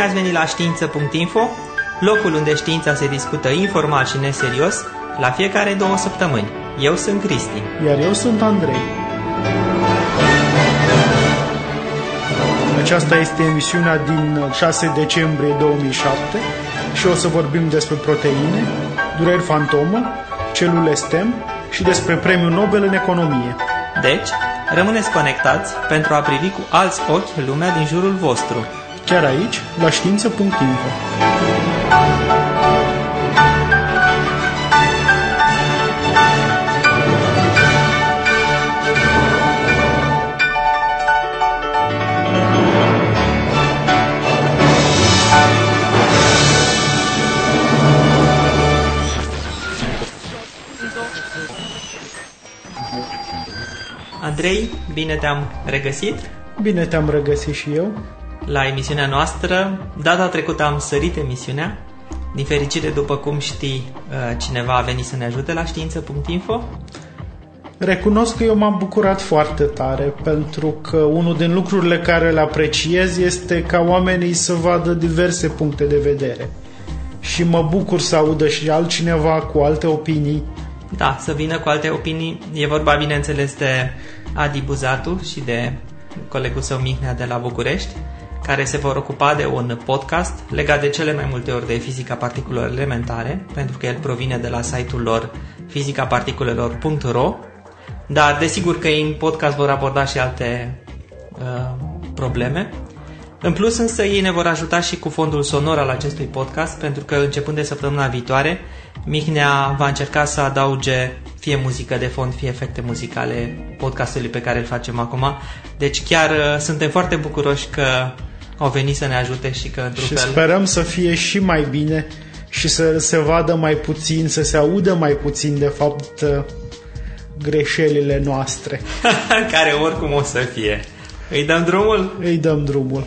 Bine ați venit la știință.info, locul unde știința se discută informal și neserios la fiecare două săptămâni. Eu sunt Cristi. Iar eu sunt Andrei. Aceasta este emisiunea din 6 decembrie 2007 și o să vorbim despre proteine, dureri fantomă, celule STEM și despre premiul Nobel în economie. Deci, rămâneți conectați pentru a privi cu alți ochi lumea din jurul vostru. Chiar aici, la știință.info. Andrei, bine te-am regăsit Bine te-am regăsit și eu. La emisiunea noastră. Data trecută am sărit emisiunea. Din fericire, după cum știi, uh, cineva a venit să ne ajute la știință.info. Recunosc că eu m-am bucurat foarte tare pentru că unul din lucrurile care le apreciez este ca oamenii să vadă diverse puncte de vedere. Și mă bucur să audă și altcineva cu alte opinii. Da, să vină cu alte opinii. E vorba, bineînțeles, de Adi Buzatu și de colegul său Mihnea de la București, care se vor ocupa de un podcast legat de cele mai multe ori de fizica particulelor elementare, pentru că el provine de la site-ul lor fizicaparticulelor.ro dar desigur că în podcast vor aborda și alte uh, probleme. În plus însă ei ne vor ajuta și cu fondul sonor al acestui podcast pentru că începând de săptămâna viitoare Mihnea va încerca să adauge fie muzică de fond, fie efecte muzicale podcastului pe care îl facem acum. Deci chiar uh, suntem foarte bucuroși că au venit să ne ajute și că într-un Și fel... sperăm să fie și mai bine și să se vadă mai puțin, să se audă mai puțin de fapt uh, greșelile noastre. care oricum o să fie. Îi dăm drumul? Îi dăm drumul.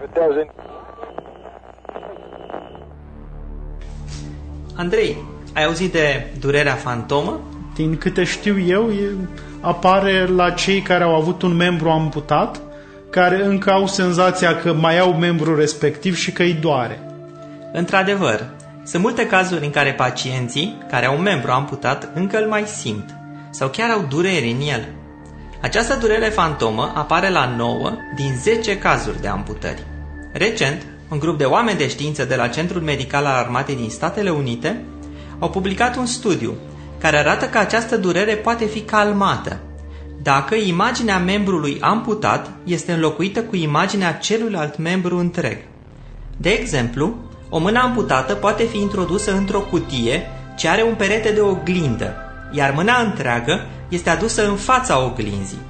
Vedează Andrei, ai auzit de durerea fantomă? Din câte știu eu, e, apare la cei care au avut un membru amputat, care încă au senzația că mai au membru respectiv și că îi doare. Într-adevăr, sunt multe cazuri în care pacienții care au un membru amputat încă îl mai simt sau chiar au dureri în el. Această durere fantomă apare la 9 din 10 cazuri de amputări. Recent, un grup de oameni de știință de la Centrul Medical al Armatei din Statele Unite au publicat un studiu care arată că această durere poate fi calmată dacă imaginea membrului amputat este înlocuită cu imaginea celuilalt membru întreg. De exemplu, o mână amputată poate fi introdusă într-o cutie ce are un perete de oglindă, iar mâna întreagă este adusă în fața oglinzii.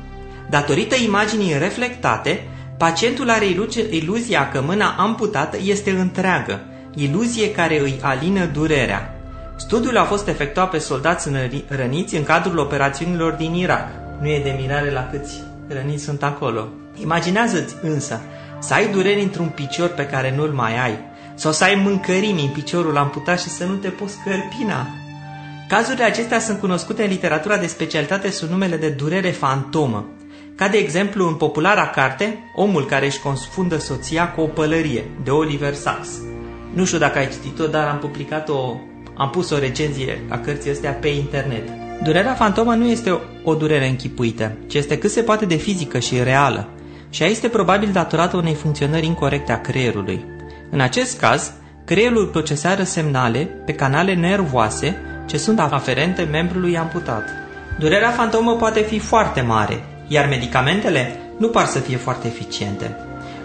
Datorită imaginii reflectate, pacientul are ilu- iluzia că mâna amputată este întreagă, iluzie care îi alină durerea. Studiul a fost efectuat pe soldați înări- răniți în cadrul operațiunilor din Irak. Nu e de mirare la câți răniți sunt acolo. Imaginează-ți însă să ai dureri într-un picior pe care nu-l mai ai, sau să ai mâncărimi în piciorul amputat și să nu te poți cărpina. Cazurile acestea sunt cunoscute în literatura de specialitate sub numele de durere fantomă, ca de exemplu în populara carte Omul care își confundă soția cu o pălărie, de Oliver Sacks. Nu știu dacă ai citit-o, dar am publicat-o, am pus o recenzie a cărții astea pe internet. Durerea fantomă nu este o, o durere închipuită, ci este cât se poate de fizică și reală. Și ea este probabil datorată unei funcționări incorrecte a creierului. În acest caz, creierul procesează semnale pe canale nervoase ce sunt aferente membrului amputat. Durerea fantomă poate fi foarte mare, iar medicamentele nu par să fie foarte eficiente.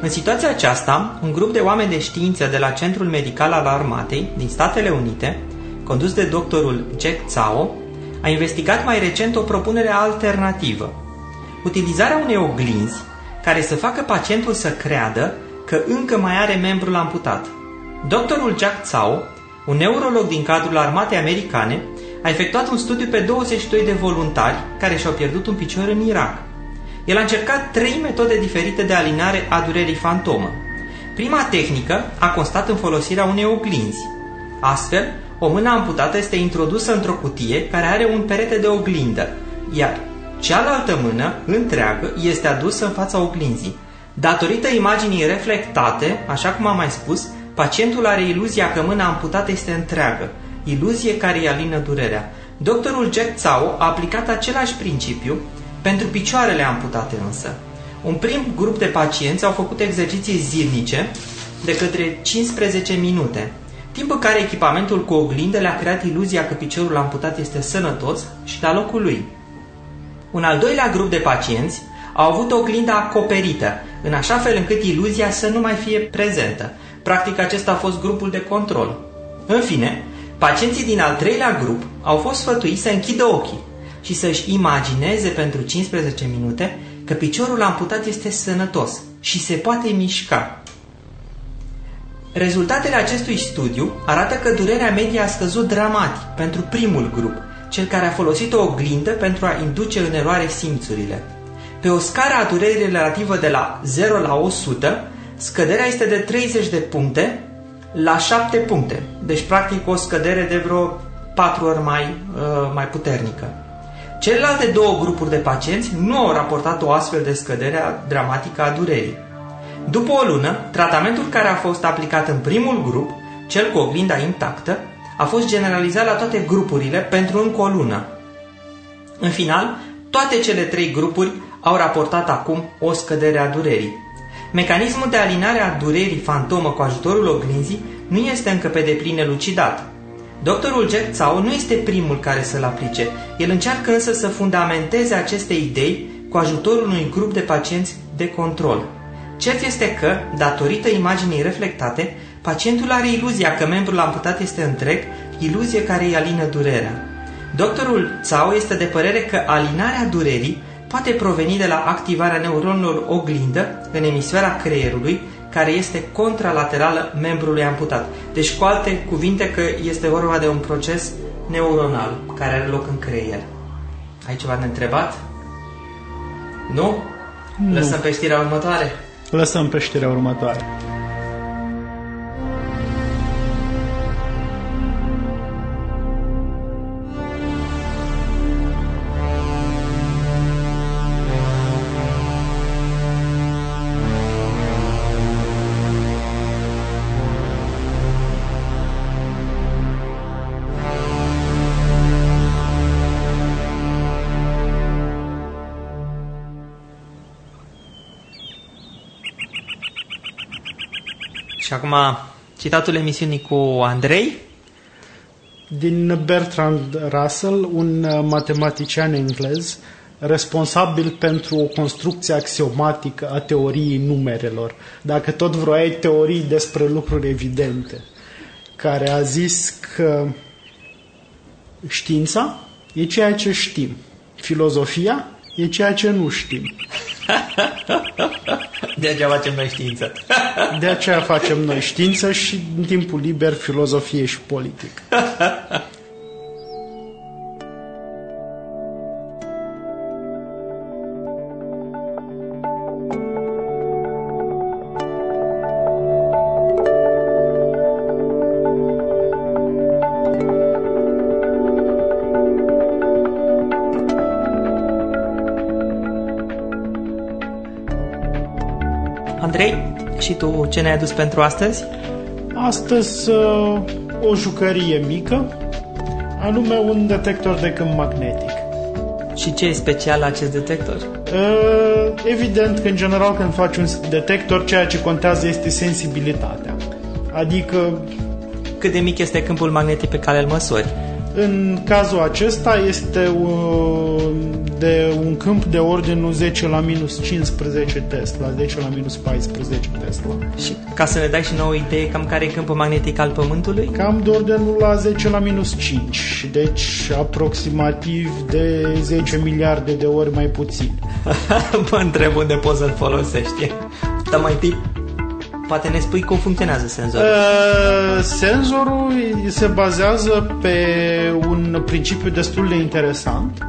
În situația aceasta, un grup de oameni de știință de la Centrul Medical al Armatei din Statele Unite, condus de doctorul Jack Tsao, a investigat mai recent o propunere alternativă. Utilizarea unei oglinzi care să facă pacientul să creadă că încă mai are membrul amputat. Doctorul Jack Tsao, un neurolog din cadrul armatei americane, a efectuat un studiu pe 22 de voluntari care și-au pierdut un picior în Irak. El a încercat trei metode diferite de alinare a durerii fantomă. Prima tehnică a constat în folosirea unei oglinzi. Astfel, o mână amputată este introdusă într-o cutie care are un perete de oglindă, iar cealaltă mână, întreagă, este adusă în fața oglinzii. Datorită imaginii reflectate, așa cum am mai spus, pacientul are iluzia că mâna amputată este întreagă, iluzie care îi alină durerea. Doctorul Jack Tsao a aplicat același principiu pentru picioarele amputate însă. Un prim grup de pacienți au făcut exerciții zilnice de către 15 minute, timp în care echipamentul cu oglindă le-a creat iluzia că piciorul amputat este sănătos și la locul lui. Un al doilea grup de pacienți au avut oglinda acoperită, în așa fel încât iluzia să nu mai fie prezentă. Practic acesta a fost grupul de control. În fine, pacienții din al treilea grup au fost sfătuiți să închidă ochii și să-și imagineze pentru 15 minute că piciorul amputat este sănătos și se poate mișca. Rezultatele acestui studiu arată că durerea medie a scăzut dramatic pentru primul grup, cel care a folosit o oglindă pentru a induce în eroare simțurile. Pe o scară a durerii relativă de la 0 la 100, scăderea este de 30 de puncte la 7 puncte, deci practic o scădere de vreo 4 ori mai, uh, mai puternică. Celelalte două grupuri de pacienți nu au raportat o astfel de scădere dramatică a durerii. După o lună, tratamentul care a fost aplicat în primul grup, cel cu oglinda intactă, a fost generalizat la toate grupurile pentru încă o lună. În final, toate cele trei grupuri au raportat acum o scădere a durerii. Mecanismul de alinare a durerii fantomă cu ajutorul oglinzii nu este încă pe deplin elucidat. Doctorul Jack Tsao nu este primul care să-l aplice. El încearcă însă să fundamenteze aceste idei cu ajutorul unui grup de pacienți de control. Cert este că, datorită imaginii reflectate, pacientul are iluzia că membrul amputat este întreg, iluzie care îi alină durerea. Doctorul Tsao este de părere că alinarea durerii poate proveni de la activarea neuronilor oglindă în emisfera creierului, care este contralaterală membrului amputat. Deci, cu alte cuvinte, că este vorba de un proces neuronal care are loc în creier. Ai ceva de întrebat? Nu? nu. Lăsăm pe știrea următoare? Lăsăm pe știrea următoare. Și acum citatul emisiunii cu Andrei. Din Bertrand Russell, un uh, matematician englez responsabil pentru o construcție axiomatică a teoriei numerelor. Dacă tot vroiai teorii despre lucruri evidente, care a zis că știința e ceea ce știm, filozofia e ceea ce nu știm. De aceea facem noi știință. De aceea facem noi știință și în timpul liber filozofie și politică. și tu ce ne-ai adus pentru astăzi? Astăzi uh, o jucărie mică, anume un detector de câmp magnetic. Și ce e special la acest detector? Uh, evident că în general când faci un detector, ceea ce contează este sensibilitatea. Adică... Cât de mic este câmpul magnetic pe care îl măsori? În cazul acesta este de un câmp de ordinul 10 la minus 15 Tesla, 10 la minus 14 Tesla. Și ca să ne dai și nouă idee cam care e câmpul magnetic al Pământului? Cam de ordinul la 10 la minus 5, deci aproximativ de 10 miliarde de ori mai puțin. mă întreb unde poți să-l folosești. Dar mai întâi Poate ne spui cum funcționează senzorul. Uh, senzorul se bazează pe un principiu destul de interesant.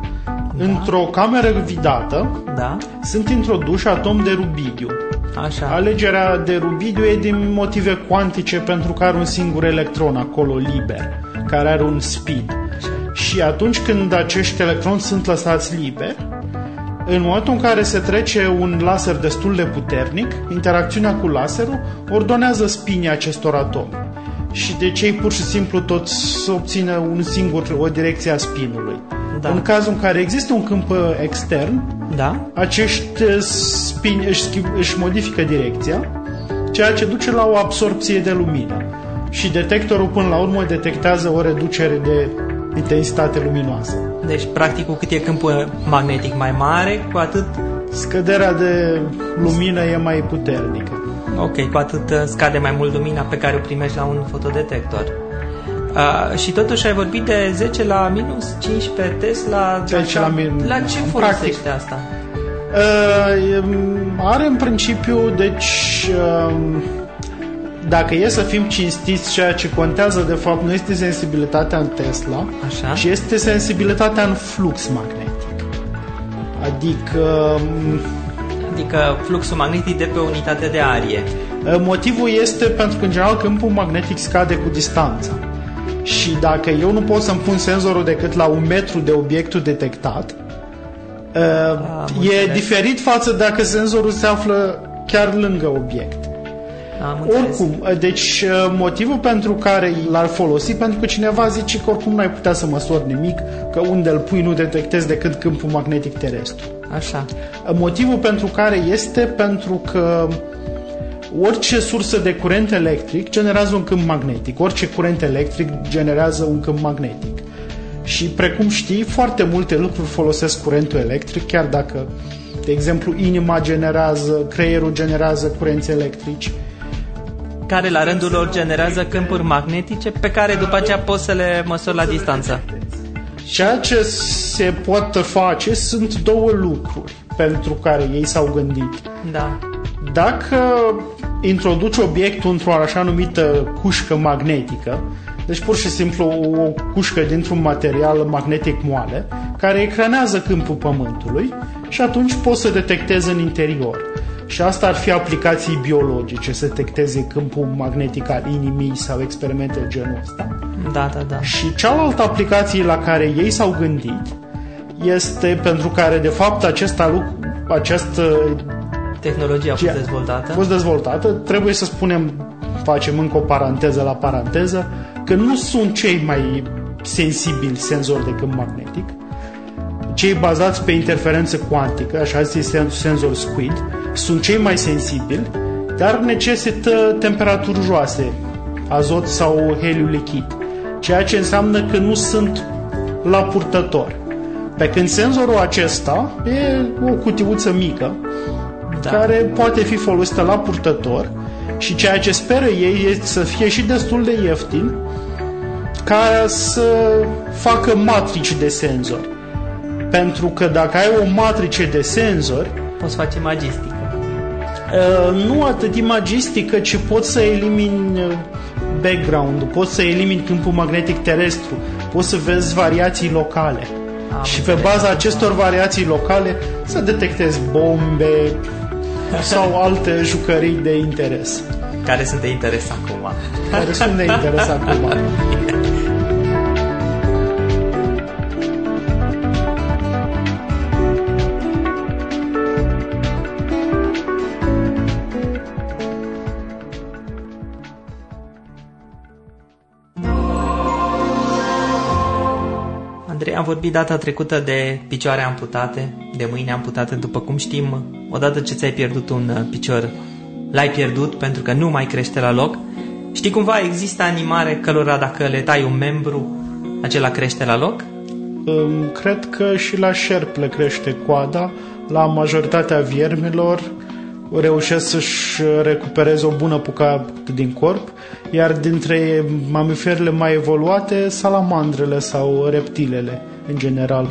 Da. Într-o cameră vidată da. sunt introduși atomi de rubidiu. Așa. Alegerea de rubidiu e din motive cuantice pentru că are un singur electron acolo liber, care are un speed. Și atunci când acești electroni sunt lăsați liberi, în momentul în care se trece un laser destul de puternic, interacțiunea cu laserul ordonează spinii acestor atomi. Și de ce pur și simplu tot să obțină un singur, o direcție a spinului. Da. În cazul în care există un câmp uh, extern, Da? acești uh, spini își, schimb, își modifică direcția, ceea ce duce la o absorpție de lumină. Și detectorul până la urmă detectează o reducere de intensitate luminoasă. Deci, practic, cu cât e câmpul magnetic mai mare, cu atât, Scăderea de lumină e mai puternică. ok, cu atât uh, scade mai mult lumina pe care o primești la un fotodetector. Uh, și totuși ai vorbit de 10 la minus 15 Tesla. 10 la min- La ce în folosește practic. asta? Uh, e- are în principiu, deci, um, dacă e să fim cinstiți, ceea ce contează de fapt nu este sensibilitatea în Tesla, Așa. ci este sensibilitatea în flux magnetic. Adică um, Adică fluxul magnetic de pe o unitate de arie. motivul este pentru că în general câmpul magnetic scade cu distanța. Și dacă eu nu pot să-mi pun senzorul decât la un metru de obiectul detectat, uh, Am e înțeles. diferit față dacă senzorul se află chiar lângă obiect. Am înțeles. Oricum, deci uh, motivul pentru care l-ar folosi, pentru că cineva zice că oricum n-ai putea să măsori nimic, că unde îl pui nu detectezi decât câmpul magnetic terestru. Așa. Motivul pentru care este pentru că orice sursă de curent electric generează un câmp magnetic. Orice curent electric generează un câmp magnetic. Și precum știi, foarte multe lucruri folosesc curentul electric, chiar dacă, de exemplu, inima generează, creierul generează curenți electrici. Care la rândul lor generează câmpuri magnetice pe care după aceea poți să le măsori la distanță. Ceea ce se poate face sunt două lucruri pentru care ei s-au gândit. Da. Dacă introduci obiectul într-o așa numită cușcă magnetică, deci pur și simplu o cușcă dintr-un material magnetic moale, care ecranează câmpul Pământului și atunci poți să detectezi în interior. Și asta ar fi aplicații biologice, să detecteze câmpul magnetic al inimii sau experimente de genul ăsta. Da, da, da. Și cealaltă aplicație la care ei s-au gândit este pentru care, de fapt, acesta, luc- această Tehnologia a fost Ce- dezvoltată. a fost dezvoltată, trebuie să spunem, facem încă o paranteză la paranteză, că nu sunt cei mai sensibili senzori de câmp magnetic, cei bazați pe interferență cuantică, așa zis senzor SQUID, sunt cei mai sensibili, dar necesită temperaturi joase, azot sau heliu lichid, ceea ce înseamnă că nu sunt la purtător. Pe când senzorul acesta e o cutiuță mică, Da. care poate fi folosită la purtător și ceea ce speră ei este să fie și destul de ieftin ca să facă matrici de senzori. Pentru că dacă ai o matrice de senzori, Poți face magistică. uh, nu atât imagistică, ci poți să elimini uh, background-ul, poți să elimini câmpul magnetic terestru, poți să vezi variații locale. Am și pe înțeles. baza acestor variații locale să detectezi bombe sau alte jucării de interes. Care sunt de interes acum. care sunt de interes acum. vorbit data trecută de picioare amputate, de mâini amputate. După cum știm, odată ce ți-ai pierdut un uh, picior, l-ai pierdut pentru că nu mai crește la loc. Știi cumva, există animare cărora dacă le tai un membru, acela crește la loc? Îm, Cred că și la șerp le crește coada, la majoritatea viermilor reușesc să-și recupereze o bună bucată din corp, iar dintre mamiferele mai evoluate, salamandrele sau reptilele în general.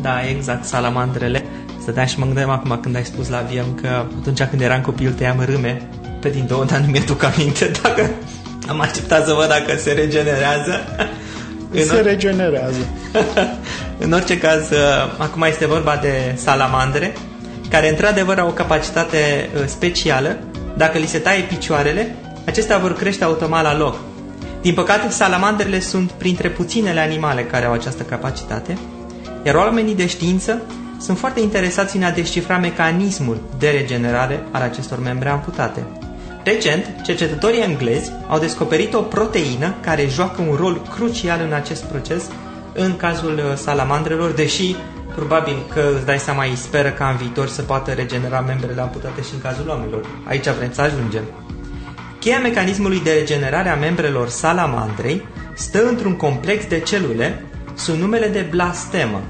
Da, exact, salamandrele. Stăteam și mă gândeam acum când ai spus la Viem că atunci când eram copil tăiam râme pe din două, dar nu mi-e duc aminte dacă am așteptat să văd dacă se regenerează. În, Se regenerează. în orice caz, uh, acum este vorba de salamandre care într-adevăr au o capacitate uh, specială. Dacă li se taie picioarele, acestea vor crește automat la loc. Din păcate, salamandrele sunt printre puținele animale care au această capacitate, iar oamenii de știință sunt foarte interesați în a descifra mecanismul de regenerare al acestor membre amputate. Recent, cercetătorii englezi au descoperit o proteină care joacă un rol crucial în acest proces în cazul uh, salamandrelor, deși probabil că îți dai seama, ei speră ca în viitor să poată regenera membrele amputate și în cazul oamenilor. Aici vrem să ajungem. Cheia mecanismului de regenerare a membrelor salamandrei stă într-un complex de celule sub numele de blastemă.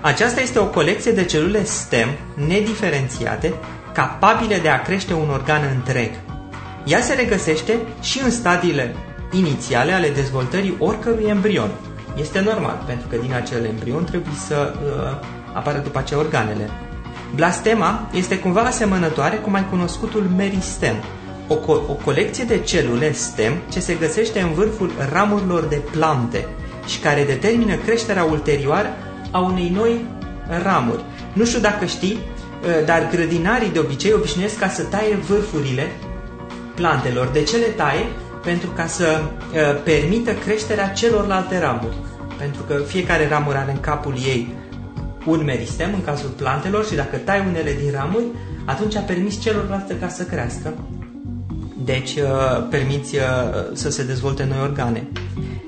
Aceasta este o colecție de celule stem nediferențiate capabile de a crește un organ întreg. Ea se regăsește și în stadiile inițiale ale dezvoltării oricărui embrion. Este normal, pentru că din acel embrion trebuie să uh, apară după aceea organele. Blastema este cumva asemănătoare cu mai cunoscutul meristem, o, co- o colecție de celule stem ce se găsește în vârful ramurilor de plante și care determină creșterea ulterioară a unei noi ramuri. Nu știu dacă știi, uh, dar grădinarii de obicei obișnuiesc ca să taie vârfurile plantelor. De ce le taie? Pentru ca să uh, permită creșterea celorlalte ramuri. Pentru că fiecare ramură are în capul ei un meristem în cazul plantelor și dacă tai unele din ramuri, atunci permis celorlalte ca să crească. Deci uh, permiți uh, să se dezvolte noi organe.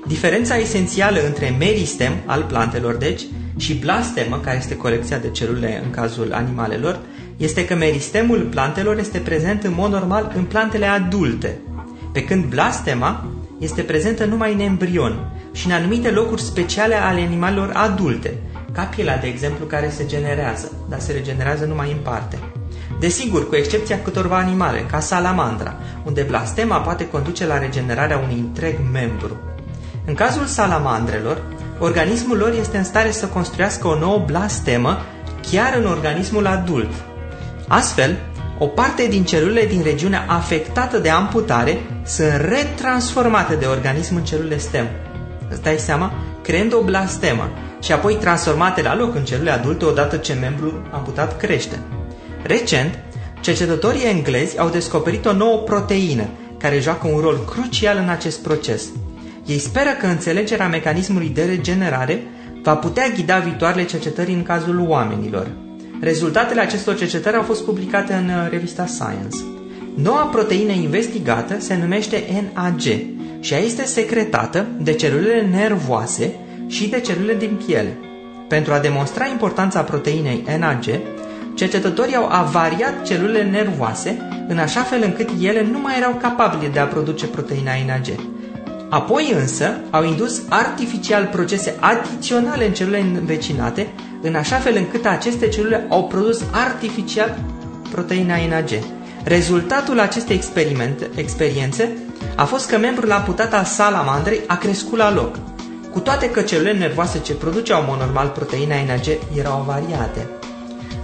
Diferența esențială între meristem al plantelor, deci, și blastemă, care este colecția de celule în cazul animalelor, este că meristemul plantelor este prezent în mod normal în plantele adulte, pe când blastema este prezentă numai în embrion și în anumite locuri speciale ale animalelor adulte, ca pielea, de exemplu, care se generează, dar se regenerează numai în parte. Desigur, cu excepția câtorva animale, ca salamandra, unde blastema poate conduce la regenerarea unui întreg membru. În cazul salamandrelor, organismul lor este în stare să construiască o nouă blastemă chiar în organismul adult, Astfel, o parte din celulele din regiunea afectată de amputare sunt retransformate de organism în celule stem. Îți dai seama? Creând o blastemă și apoi transformate la loc în celule adulte odată ce membrul amputat crește. Recent, cercetătorii englezi au descoperit o nouă proteină care joacă un rol crucial în acest proces. Ei speră că înțelegerea mecanismului de regenerare va putea ghida viitoarele cercetări în cazul oamenilor. Rezultatele acestor cercetări au fost publicate în uh, revista Science. Noua proteină investigată se numește NAG și ea este secretată de celulele nervoase și de celulele din piele. Pentru a demonstra importanța proteinei NAG, cercetătorii au avariat celulele nervoase în așa fel încât ele nu mai erau capabile de a produce proteina NAG. Apoi însă au indus artificial procese adiționale în celulele învecinate în așa fel încât aceste celule au produs artificial proteina NAG. Rezultatul acestei experiențe a fost că membrul amputat al salamandrei a crescut la loc, cu toate că celulele nervoase ce produceau în mod normal proteina NAG erau avariate.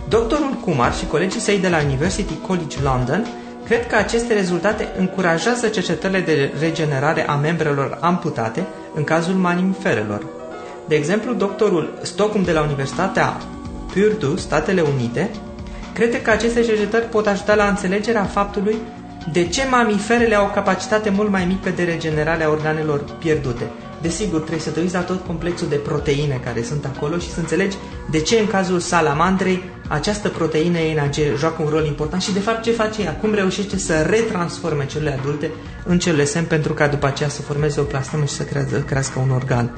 Doctorul Kumar și colegii săi de la University College London cred că aceste rezultate încurajează cercetările de regenerare a membrelor amputate în cazul mamiferelor. De exemplu, doctorul Stockham de la Universitatea Purdue, Statele Unite, crede că aceste cercetări pot ajuta la înțelegerea faptului de ce mamiferele au o capacitate mult mai mică de regenerare a organelor pierdute. Desigur, trebuie să te uiți la tot complexul de proteine care sunt acolo și să înțelegi de ce în cazul salamandrei această proteină NAG joacă un rol important și de fapt ce face ea, cum reușește să retransforme celule adulte în celule sem pentru ca după aceea să formeze o plastamă și să crească un organ.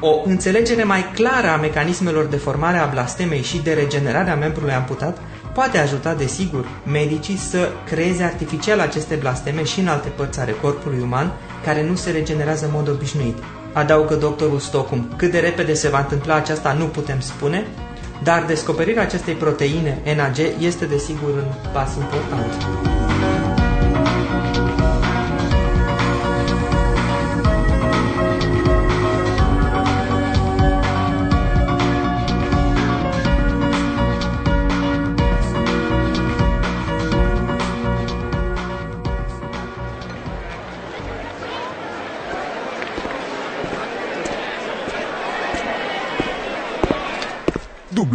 O înțelegere mai clară a mecanismelor de formare a blastemei și de regenerare a membrului amputat poate ajuta, desigur, medicii să creeze artificial aceste blasteme și în alte părți ale corpului uman care nu se regenerează în mod obișnuit. Adaugă doctorul Stockham. Cât de repede se va întâmpla aceasta nu putem spune, dar descoperirea acestei proteine NAG este desigur un pas important.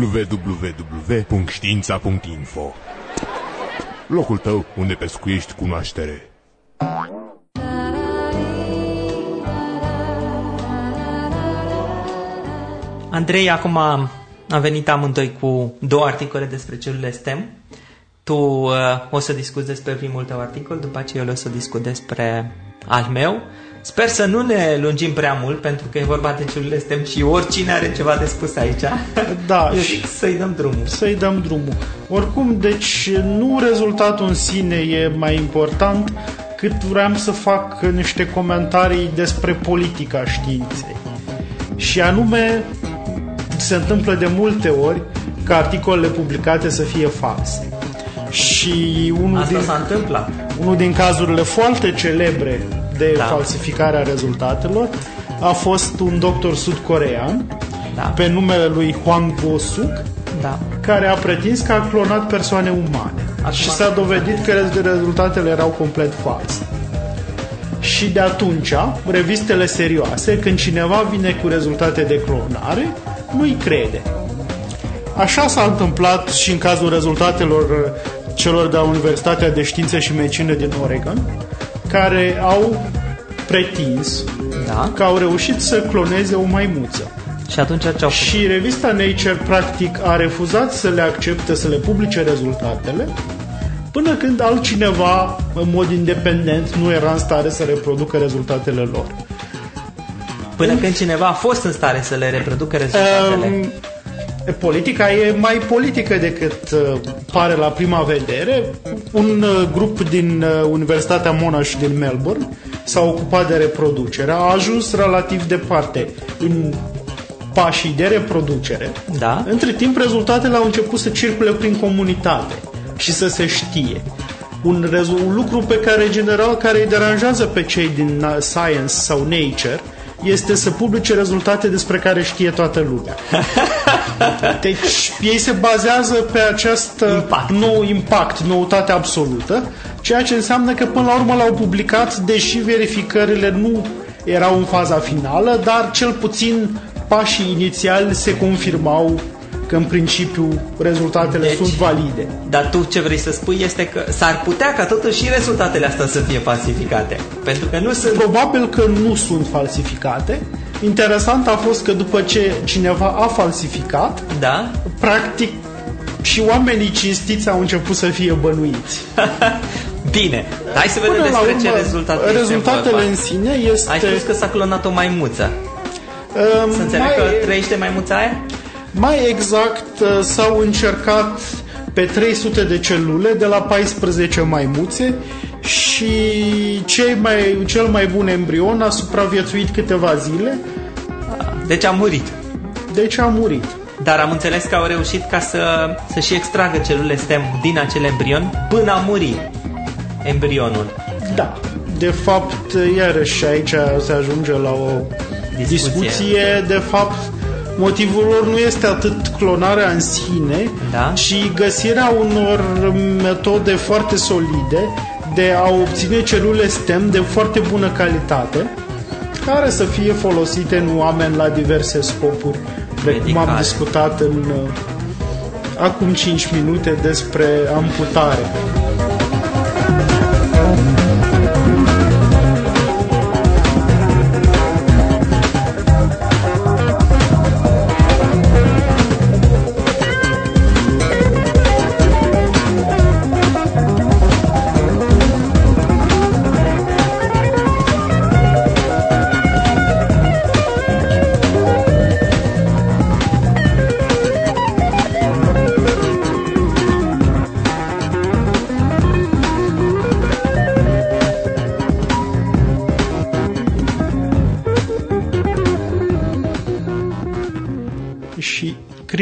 www.știința.info Locul tău unde pescuiești cunoaștere. Andrei, acum am venit amândoi cu două articole despre celule STEM. Tu uh, o să discuți despre primul tău articol, după aceea eu o să discut despre al meu. Sper să nu ne lungim prea mult, pentru că e vorba de celule STEM și oricine are ceva de spus aici. Da, eu zic să-i dăm drumul. Să-i dăm drumul. Oricum, deci nu rezultatul în sine e mai important, cât vreau să fac niște comentarii despre politica științei. Și anume, se întâmplă de multe ori ca articolele publicate să fie false. Și unul Asta din, s-a întâmplat. unul din cazurile foarte celebre de Da. falsificare a rezultatelor a fost un doctor sud-corean Da. pe numele lui Hwang Bo-suk Da. care a pretins că a clonat persoane umane Acum- și s-a dovedit că rez- rezultatele erau complet false. Și de atunci, revistele serioase, când cineva vine cu rezultate de clonare, nu-i crede. Așa s-a întâmplat și în cazul rezultatelor uh, celor de la Universitatea de Științe și Medicină din Oregon, care au pretins Da. că au reușit să cloneze o maimuță. Și atunci ce au făcut? Și revista Nature practic a refuzat să le accepte, să le publice rezultatele, până când altcineva, în mod independent, nu era în stare să reproducă rezultatele lor. Până când cineva a fost în stare să le reproducă rezultatele. Um, politica e mai politică decât uh, pare la prima vedere. Un uh, grup din uh, Universitatea Monash din Melbourne s-a ocupat de reproducere. A ajuns relativ departe în pașii de reproducere. Da. Între timp, rezultatele au început să circule prin comunitate și să se știe. Un, rezu- un lucru pe care, în general, care îi deranjează pe cei din uh, Science sau Nature este să publice rezultate despre care știe toată lumea. Deci ei se bazează pe acest uh, Impact. nou impact, noutate absolută, ceea ce înseamnă că până la urmă l-au publicat, deși verificările nu erau în faza finală, dar cel puțin pașii inițiali se confirmau că în principiu rezultatele Deci- sunt valide. Dar tu ce vrei să spui este că s-ar putea ca totuși și rezultatele astea să fie falsificate. Pentru că nu sunt... Probabil că nu sunt falsificate. Interesant a fost că după ce cineva a falsificat, Da? practic și oamenii cinstiți au început să fie bănuiți. Bine. Hai să vedem Până la despre ce urmă, rezultate este rezultatele vorba. în sine este... Ai spus că s-a clonat o maimuță. um, Să înțeleg mai, că trăiește maimuța aia? Mai exact uh, s-au încercat pe 300 de celule de la 14 maimuțe și cei mai, cel mai bun embrion a supraviețuit câteva zile, Deci a murit. deci a murit. Dar am înțeles că au reușit ca să, să și extragă celulele stem din acel embrion până a muri embrionul. Da. De fapt, iarăși aici se ajunge la o Discuție. discuție. De fapt, motivul lor nu este atât clonarea în sine, Da. ci găsirea unor metode foarte solide de a obține celule STEM de foarte bună calitate, care să fie folosite în oameni la diverse scopuri, precum am Medicale. discutat în uh, acum 5 minute despre amputare.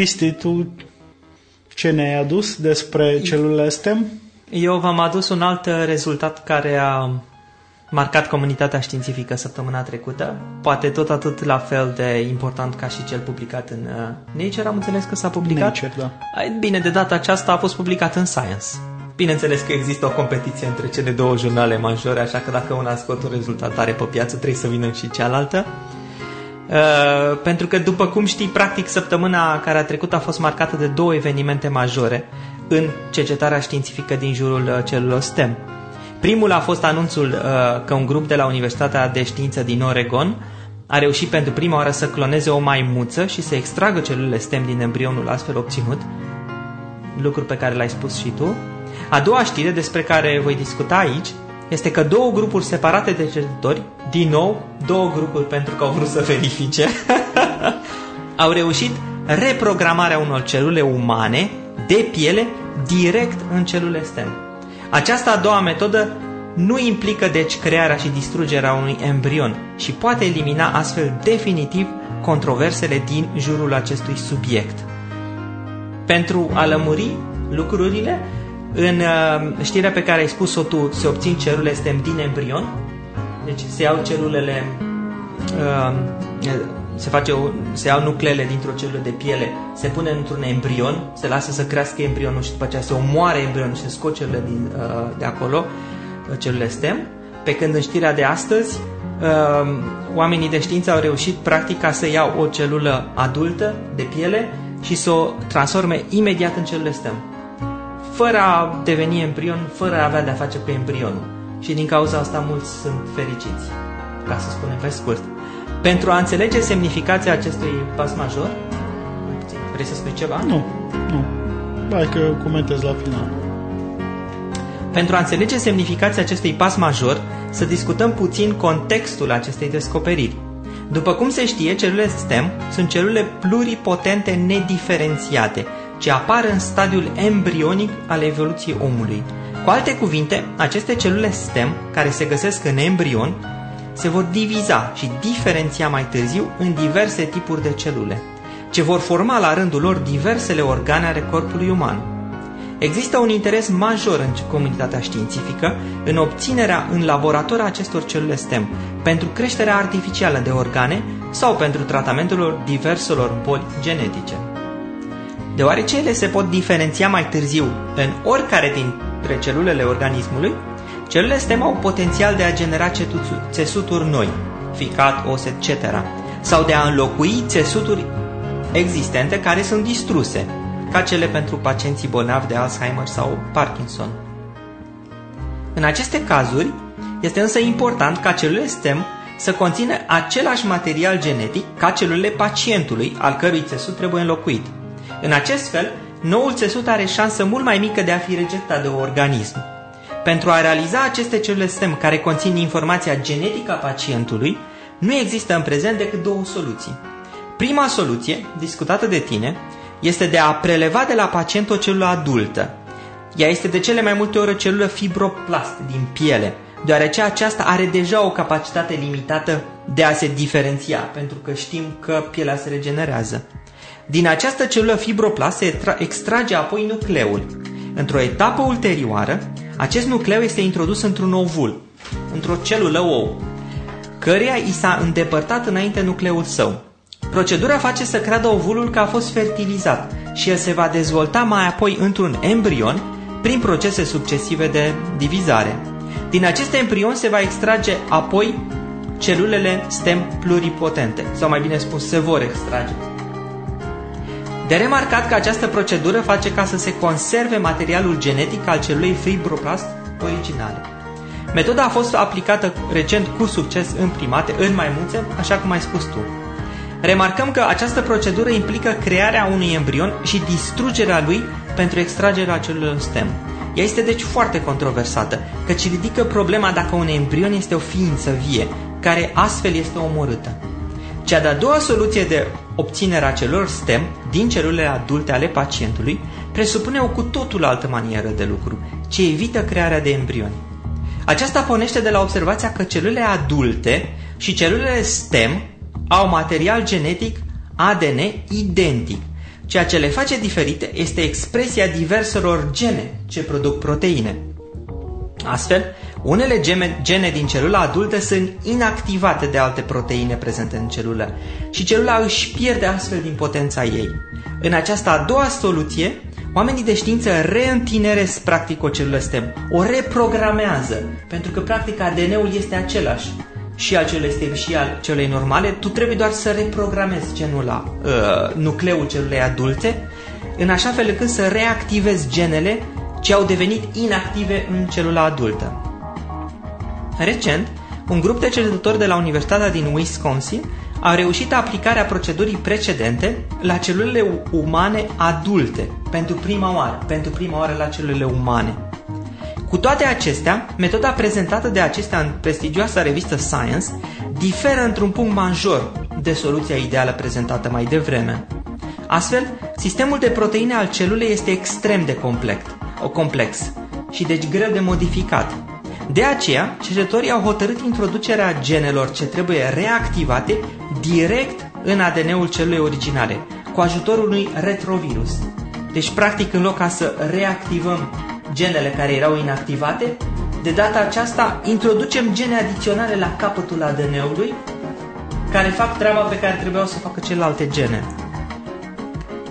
Cristi, tu ce ne-ai adus despre celulele STEM? Eu v-am adus un alt uh, rezultat care a marcat comunitatea științifică săptămâna trecută. Poate tot atât la fel de important ca și cel publicat în uh, Nature. Am înțeles că s-a publicat. Nature, da. Ai, Bine, de data aceasta a fost publicat în Science. Bineînțeles că există o competiție între cele două jurnale majore, așa că dacă una scot un rezultat tare pe piață, trebuie să vină și cealaltă. Uh, pentru că, după cum știi, practic săptămâna care a trecut a fost marcată de două evenimente majore în cercetarea științifică din jurul uh, celulelor STEM. Primul a fost anunțul uh, că un grup de la Universitatea de Știință din Oregon a reușit pentru prima oară să cloneze o maimuță și să extragă celulele STEM din embrionul astfel obținut, lucru pe care l-ai spus și tu. A doua știre despre care voi discuta aici este că două grupuri separate de cercetători, din nou, două grupuri pentru că au vrut să verifice, au reușit reprogramarea unor celule umane de piele direct în celule STEM. Această a doua metodă nu implică deci crearea și distrugerea unui embrion și poate elimina astfel definitiv controversele din jurul acestui subiect. Pentru a lămuri lucrurile, în uh, știrea pe care ai spus-o tu, se obțin celulele stem din embrion, deci se iau celulele, uh, se, face o, se iau nucleele dintr-o celulă de piele, se pune într-un embrion, se lasă să crească embrionul și după aceea se omoare embrionul și se scot celulele din, uh, de acolo, uh, celulele stem, pe când în știrea de astăzi, uh, oamenii de știință au reușit practica să iau o celulă adultă de piele și să o transforme imediat în celule stem fără a deveni embrion, fără a avea de-a face cu embrionul. Și din cauza asta mulți sunt fericiți, ca să spunem pe scurt. Pentru a înțelege semnificația acestui pas major, vrei să spui ceva? Nu, nu. Hai că comentez la final. Pentru a înțelege semnificația acestui pas major, să discutăm puțin contextul acestei descoperiri. După cum se știe, celulele STEM sunt celule pluripotente nediferențiate, ce apar în stadiul embrionic al evoluției omului. Cu alte cuvinte, aceste celule STEM, care se găsesc în embrion, se vor diviza și diferenția mai târziu în diverse tipuri de celule, ce vor forma la rândul lor diversele organe ale corpului uman. Există un interes major în comunitatea științifică în obținerea în laborator a acestor celule STEM pentru creșterea artificială de organe sau pentru tratamentul diverselor boli genetice deoarece ele se pot diferenția mai târziu în oricare dintre celulele organismului, celulele stem au potențial de a genera țesuturi noi, ficat, os, etc., sau de a înlocui țesuturi existente care sunt distruse, ca cele pentru pacienții bolnavi de Alzheimer sau Parkinson. În aceste cazuri, este însă important ca celulele STEM să conțină același material genetic ca celulele pacientului, al cărui țesut trebuie înlocuit – în acest fel, noul țesut are șansă mult mai mică de a fi rejectat de organism. Pentru a realiza aceste celule STEM care conțin informația genetică a pacientului, nu există în prezent decât două soluții. Prima soluție, discutată de tine, este de a preleva de la pacient o celulă adultă. Ea este de cele mai multe ori o celulă fibroplast din piele, deoarece aceasta are deja o capacitate limitată de a se diferenția, pentru că știm că pielea se regenerează. Din această celulă fibroplast se extrage apoi nucleul. Într-o etapă ulterioară, acest nucleu este introdus într-un ovul, într-o celulă ou, căreia i s-a îndepărtat înainte nucleul său. Procedura face să creadă ovulul că a fost fertilizat și el se va dezvolta mai apoi într-un embrion prin procese succesive de divizare. Din acest embrion se va extrage apoi celulele stem pluripotente, sau mai bine spus, se vor extrage. De remarcat că această procedură face ca să se conserve materialul genetic al celulei fibroplast originale. Metoda a fost aplicată recent cu succes în primate, în maimuțe, așa cum ai spus tu. Remarcăm că această procedură implică crearea unui embrion și distrugerea lui pentru extragerea celulelor stem. Ea este deci foarte controversată, căci ridică problema dacă un embrion este o ființă vie, care astfel este omorâtă. Cea de-a doua soluție de obținere a celor STEM din celulele adulte ale pacientului presupune o cu totul altă manieră de lucru, ce evită crearea de embrioni. Aceasta pornește de la observația că celulele adulte și celulele STEM au material genetic ADN identic. Ceea ce le face diferite este expresia diverselor gene ce produc proteine. Astfel, unele gene, gene din celula adultă sunt inactivate de alte proteine prezente în celulă și celula își pierde astfel din potența ei. În această a doua soluție, oamenii de știință reîntineresc practic o celulă STEM, o reprogramează, pentru că practic ADN-ul este același și al celulei stable și al celulei normale, tu trebuie doar să reprogramezi genul la uh, nucleul celulei adulte, în așa fel încât să reactivezi genele ce au devenit inactive în celula adultă. Recent, un grup de cercetători de la Universitatea din Wisconsin au reușit aplicarea procedurii precedente la celulele umane adulte, pentru prima oară, pentru prima oară la celulele umane. Cu toate acestea, metoda prezentată de acestea în prestigioasa revistă Science diferă într-un punct major de soluția ideală prezentată mai devreme. Astfel, sistemul de proteine al celulei este extrem de complex, o complex și deci greu de modificat. De aceea, cercetătorii au hotărât introducerea genelor ce trebuie reactivate direct în ADN-ul celulei originale, cu ajutorul unui retrovirus. Deci, practic, în loc ca să reactivăm genele care erau inactivate, de data aceasta introducem gene adiționale la capătul ADN-ului care fac treaba pe care trebuiau să facă celelalte gene.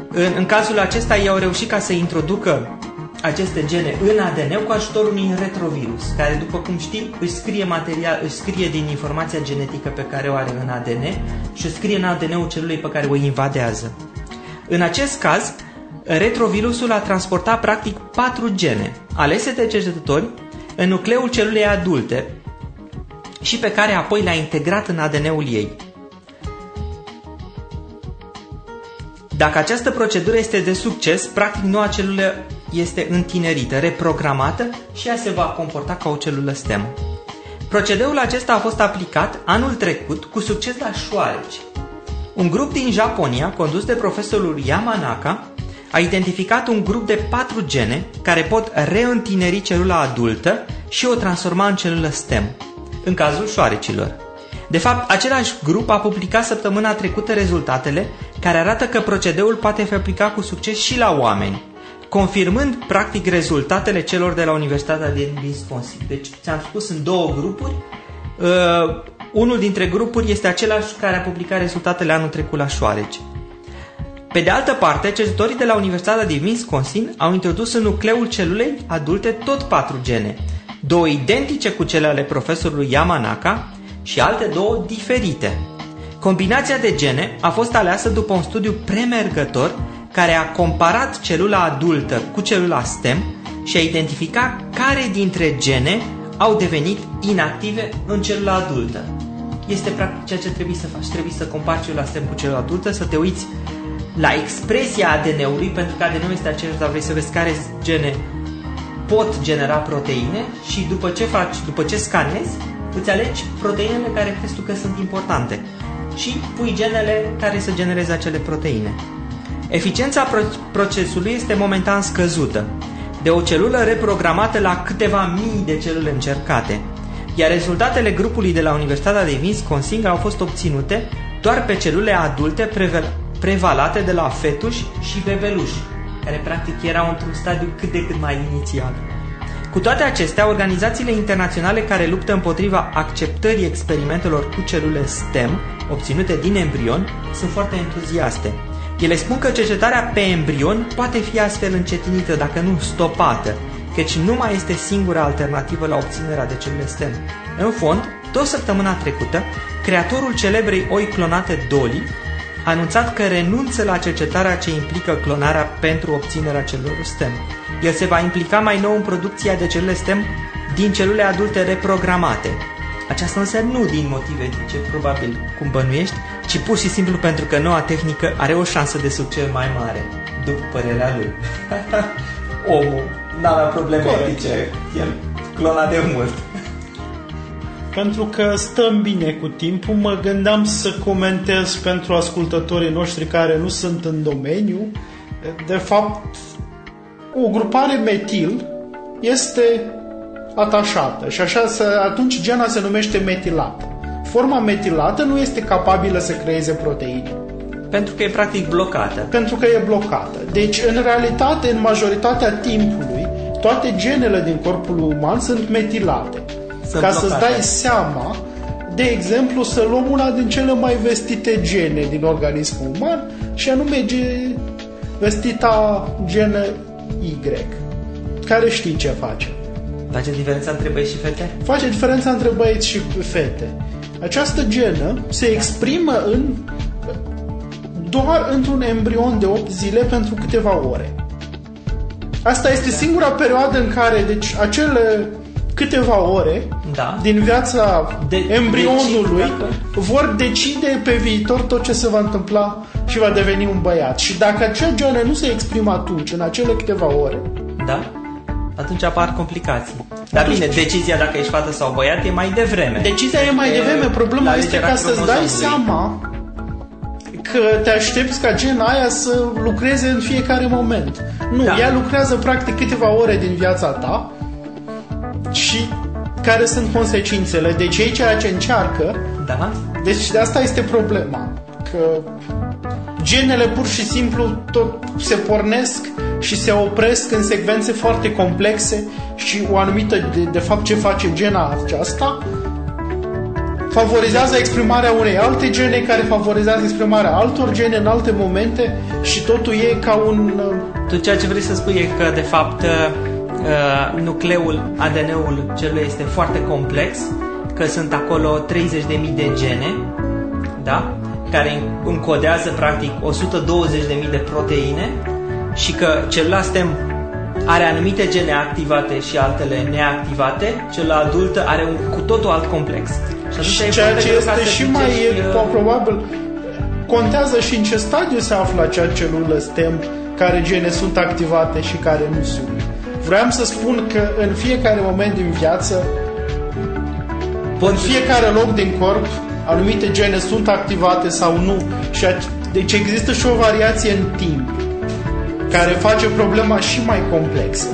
În, în cazul acesta, ei au reușit ca să introducă aceste gene în ADN cu ajutorul unui retrovirus, care, după cum știm, își scrie, material, își scrie din informația genetică pe care o are în ADN și o scrie în ADN-ul celulei pe care o invadează. În acest caz, retrovirusul a transportat practic patru gene, alese de cercetători, în nucleul celulei adulte și pe care apoi le-a integrat în ADN-ul ei. Dacă această procedură este de succes, practic noua celulă este întinerită, reprogramată și ea se va comporta ca o celulă stem. Procedeul acesta a fost aplicat anul trecut cu succes la șoareci. Un grup din Japonia, condus de profesorul Yamanaka, a identificat un grup de patru gene care pot reîntineri celula adultă și o transforma în celulă stem, în cazul șoarecilor. De fapt, același grup a publicat săptămâna trecută rezultatele care arată că procedeul poate fi aplicat cu succes și la oameni, confirmând practic rezultatele celor de la Universitatea din Wisconsin. Deci, ți-am spus, în două grupuri. Uh, unul dintre grupuri este același care a publicat rezultatele anul trecut la șoareci. Pe de altă parte, cercetătorii de la Universitatea din Wisconsin au introdus în nucleul celulei adulte tot patru gene, două identice cu cele ale profesorului Yamanaka și alte două diferite. Combinația de gene a fost aleasă după un studiu premergător care a comparat celula adultă cu celula stem și a identificat care dintre gene au devenit inactive în celula adultă. Este practic ceea ce trebuie să faci. Trebuie să compari celula stem cu celula adultă, să te uiți la expresia ADN-ului, pentru că ADN-ul este același, dar vrei să vezi care gene pot genera proteine și după ce faci, după ce scanezi, îți alegi proteinele care crezi tu că sunt importante și pui genele care să genereze acele proteine. Eficiența procesului este momentan scăzută, de o celulă reprogramată la câteva mii de celule încercate, iar rezultatele grupului de la Universitatea de Wisconsin au fost obținute doar pe celule adulte prevalate de la fetuși și bebeluși, care practic erau într-un stadiu cât de cât mai inițial. Cu toate acestea, organizațiile internaționale care luptă împotriva acceptării experimentelor cu celule STEM obținute din embrion sunt foarte entuziaste. Ele spun că cercetarea pe embrion poate fi astfel încetinită, dacă nu stopată, căci nu mai este singura alternativă la obținerea de celule STEM. În fond, tot săptămâna trecută, creatorul celebrei oi clonate Dolly a anunțat că renunță la cercetarea ce implică clonarea pentru obținerea celulelor STEM. El se va implica mai nou în producția de celule STEM din celule adulte reprogramate. Aceasta însă nu din motive etice, probabil cum bănuiești, ci pur și simplu pentru că noua tehnică are o șansă de succes mai mare, după părerea lui. Omul n-avea probleme Corect. etice, el clona de mult. Pentru că stăm bine cu timpul, mă gândeam să comentez pentru ascultătorii noștri care nu sunt în domeniu. De fapt, o grupare metil este atașată și așa atunci gena se numește metilată. Forma metilată nu este capabilă să creeze proteine. Pentru că e practic blocată. Pentru că e blocată. Deci, în realitate, în majoritatea timpului, toate genele din corpul uman sunt metilate. Sunt Ca blocate. să-ți dai seama, de exemplu, să luăm una din cele mai vestite gene din organismul uman și anume vestita genă Y. Care știi ce face? Face diferența între băieți și fete? Face diferența între băieți și fete. Această genă se exprimă în doar într-un embrion de 8 zile pentru câteva ore. Asta este singura perioadă în care, deci, acele câteva ore Da. din viața De- embrionului decid dacă- vor decide pe viitor tot ce se va întâmpla și va deveni un băiat. Și dacă acea genă nu se exprimă atunci, în acele câteva ore, Da? Atunci apar complicații. Dar Atunci- bine, decizia dacă ești fată sau băiat e mai devreme. decizia e mai E devreme. Problema la este legea ca să-ți dai cromozomului. seama că te aștepți ca gena aia să lucreze în fiecare moment. Nu, Da. ea lucrează practic câteva ore din viața ta și care sunt consecințele. Deci ei ceea ce încearcă Da? Deci de asta este problema. Că genele pur și simplu tot se pornesc și se opresc în secvențe foarte complexe și o anumită, de, de fapt ce face gena aceasta, favorizează exprimarea unei alte gene care favorizează exprimarea altor gene în alte momente și totul e ca un... uh, Tu ceea ce vrei să spui e că, de fapt, uh, nucleul, ADN-ul celui este foarte complex, că sunt acolo 30.000 de gene, da? Care încodează, practic, 120.000 de proteine și că celula stem are anumite gene activate și altele neactivate, celula adultă are un cu totul alt complex. atunci Și e ceea foarte ce greu ca este să și zicești, mai e, uh, probabil contează și în ce stadiu se află acea celulă stem, care gene sunt activate și care nu sunt. Vreau să spun că în fiecare moment din viață, în fiecare loc din corp, anumite gene sunt activate sau nu. Și ac- deci există și o variație în timp care face problema și mai complexă.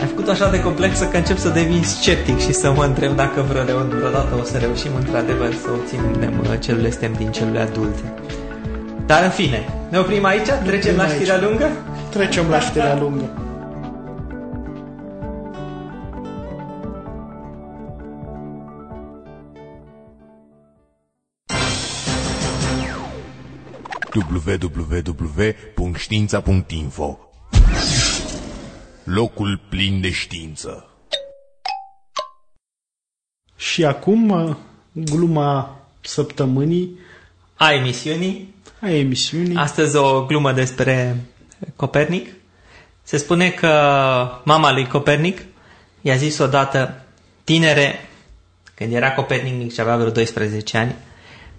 Ai făcut așa de complexă că încep să devin sceptic și să mă întreb dacă vreo, vreodată o să reușim într-adevăr să obținem uh, celule stem din celule adulte. Dar în fine, ne oprim aici? Trecem la aici. știrea lungă? Trecem la știrea lungă. www.știința.info Locul plin de știință. Și acum, uh, gluma săptămânii A emisiunii. a emisiunii. Astăzi o glumă despre Copernic. Se spune că mama lui Copernic i-a zis odată, tinere, când era Copernic mic și avea vreo 12 ani,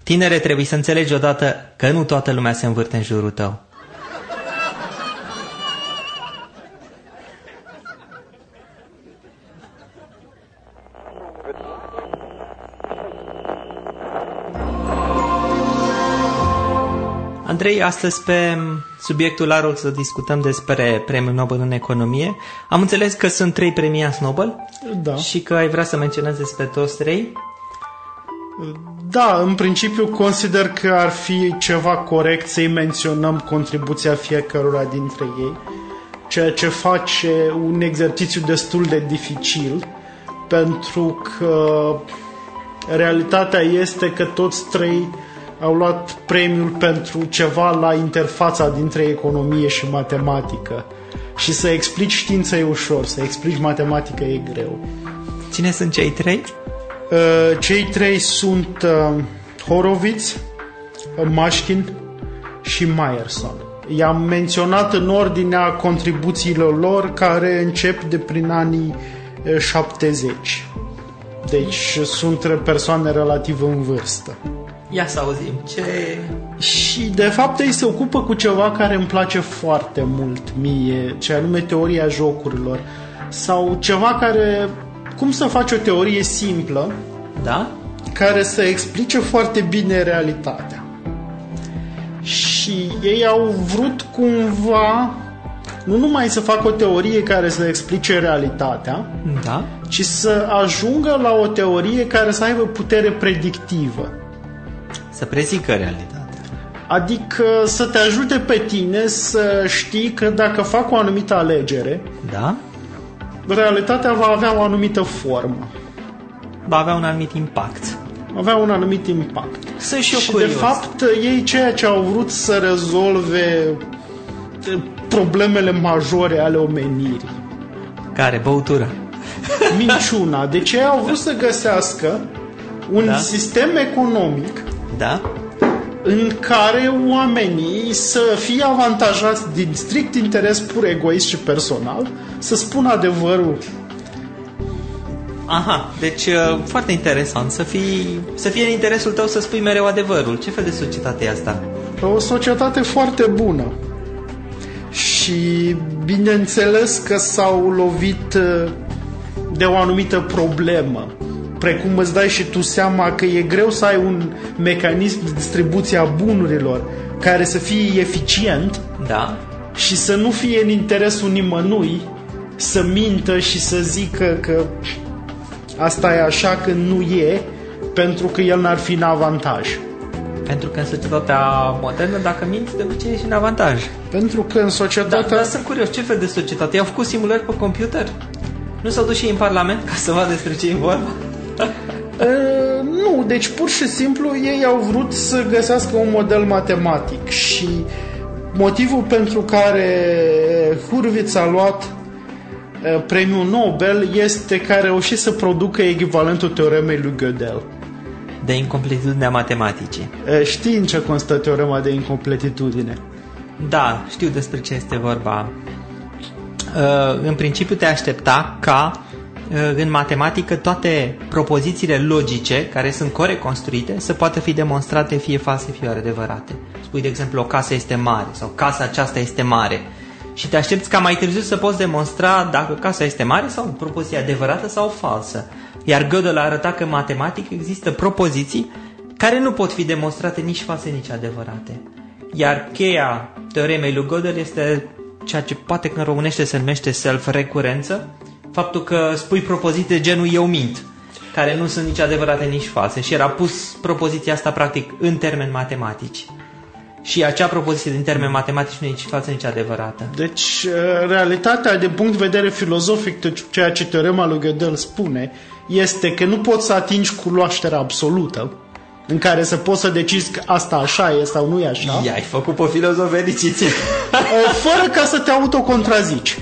tinere, trebuie să înțelegi odată că nu toată lumea se învârte în jurul tău. Andrei, astăzi pe subiectul larg să discutăm despre premiul Nobel în economie. Am înțeles că sunt trei premiați Nobel Da. și că ai vrea să menționezi despre toți trei. Da, în principiu consider că ar fi ceva corect să-i menționăm contribuția fiecărora dintre ei, ceea ce face un exercițiu destul de dificil, pentru că realitatea este că toți trei au luat premiul pentru ceva la interfața dintre economie și matematică. Și să explici știință e ușor, să explici matematică e greu. Cine sunt cei trei? Uh, Cei trei sunt uh, Horowitz, uh, Mashkin și Meyerson. I-am menționat în ordinea contribuțiilor lor care încep de prin anii uh, 70. Deci sunt persoane relativ în vârstă. Ia să auzim. Ce... Și de fapt ei se ocupă cu ceva care îmi place foarte mult mie, ce anume teoria jocurilor. Sau ceva care... Cum să faci o teorie simplă Da? care să explice foarte bine realitatea. Și ei au vrut cumva nu numai să facă o teorie care să explice realitatea, Da? ci să ajungă la o teorie care să aibă putere predictivă. Să prezică realitatea. Adică să te ajute pe tine să știi că dacă fac o anumită alegere, Da? Realitatea va avea o anumită formă, Va avea un anumit impact. avea un anumit impact. Sunt și eu Și curios. de fapt ei ceea ce au vrut să rezolve eh, problemele majore ale omenirii. Care? Băutură. Minciuna. De ce au vrut să găsească un Da. sistem economic Da? în care oamenii să fie avantajați din strict interes pur egoist și personal, să spună adevărul. Aha, deci uh, foarte interesant să, fii, să fie în interesul tău să spui mereu adevărul. Ce fel de societate e asta? O societate foarte bună. Și bineînțeles că s-au lovit uh, de o anumită problemă. Precum îți dai și tu seama că e greu să ai un mecanism de distribuție a bunurilor care să fie eficient Da? și să nu fie în interesul nimănui să mintă și să zică că asta e așa când nu e, pentru că el n-ar fi în avantaj. Pentru că în societatea modernă, dacă minți, de obicei ești în avantaj. Pentru că în Da, societatea... dar sunt curios, ce fel de societate? I-au făcut simulări pe computer? Nu s-au dus și ei în Parlament ca să vadă despre ce e vorba? Uh, nu, deci pur și simplu ei au vrut să găsească un model matematic și motivul pentru care Hurwitz a luat uh, premiul Nobel este că a reușit să producă echivalentul teoremei lui Gödel. De incompletitudinea matematicii. Uh, Știi în ce constă teorema de incompletitudine? Da, știu despre ce este vorba. Uh, În principiu te aștepta ca uh, în matematică toate propozițiile logice care sunt corect construite să poată fi demonstrate fie false, fie adevărate. Spui, de exemplu, o casă este mare sau casa aceasta este mare. Și te aștepți ca mai târziu să poți demonstra dacă casa este mare sau propoziție adevărată sau falsă. Iar Gödel a arătat că în matematic există propoziții care nu pot fi demonstrate nici false, nici adevărate. Iar cheia teoremei lui Gödel este ceea ce poate că în românește se numește self-recurență, faptul că spui propoziții de genul eu mint, care nu sunt nici adevărate, nici false. Și era pus propoziția asta practic în termeni matematici. Și acea propoziție din termeni matematici nu e nici falsă, nici adevărată. Deci, uh, realitatea, din punct de vedere filozofic, de ceea ce teorema lui Gödel spune, este că nu poți să atingi cunoașterea absolută, în care să poți să decizi că asta așa e sau nu e așa, I-ai făcut pe filozof fericiți. uh, fără ca să te autocontrazici.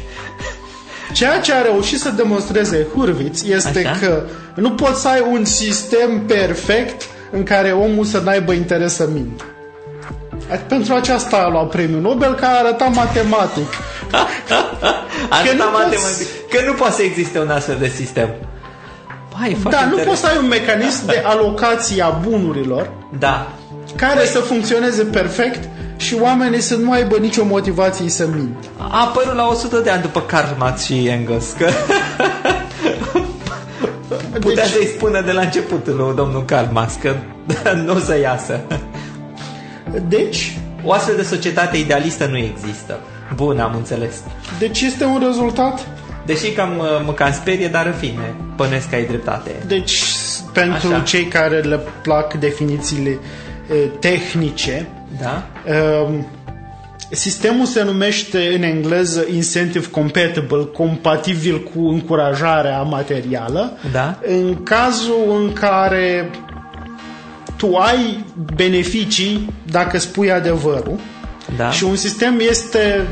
Ceea ce a reușit să demonstreze Hurwitz este Așa. că nu poți să ai un sistem perfect în care omul să n-aibă interes să mintă. Pentru aceasta a luat premiul Nobel, că a arătat matematic. Asta nu matematic. poți- Că nu poate să existe un astfel de sistem. Hai, e foarte Da, nu interesant. poți să ai un mecanism de alocație a bunurilor Da. care să funcționeze perfect și oamenii să nu aibă nicio motivație să mintă. A apărut la 100 de ani după Karl Marx și Engels, că putea Deci- să-i spună de la început lui domnul Karl Marx că nu o să iasă. Deci, O astfel de societate idealistă nu există. Bun, am înțeles. deci este un rezultat. Deși cam uh, mă cam sperie, dar în fine, pănesc că ai dreptate. Deci, pentru Așa. cei care le plac definițiile e, tehnice, Da? Um, Sistemul se numește în engleză incentive compatible, compatibil cu încurajarea materială. Da. În cazul în care tu ai beneficii dacă spui adevărul Da. și un sistem este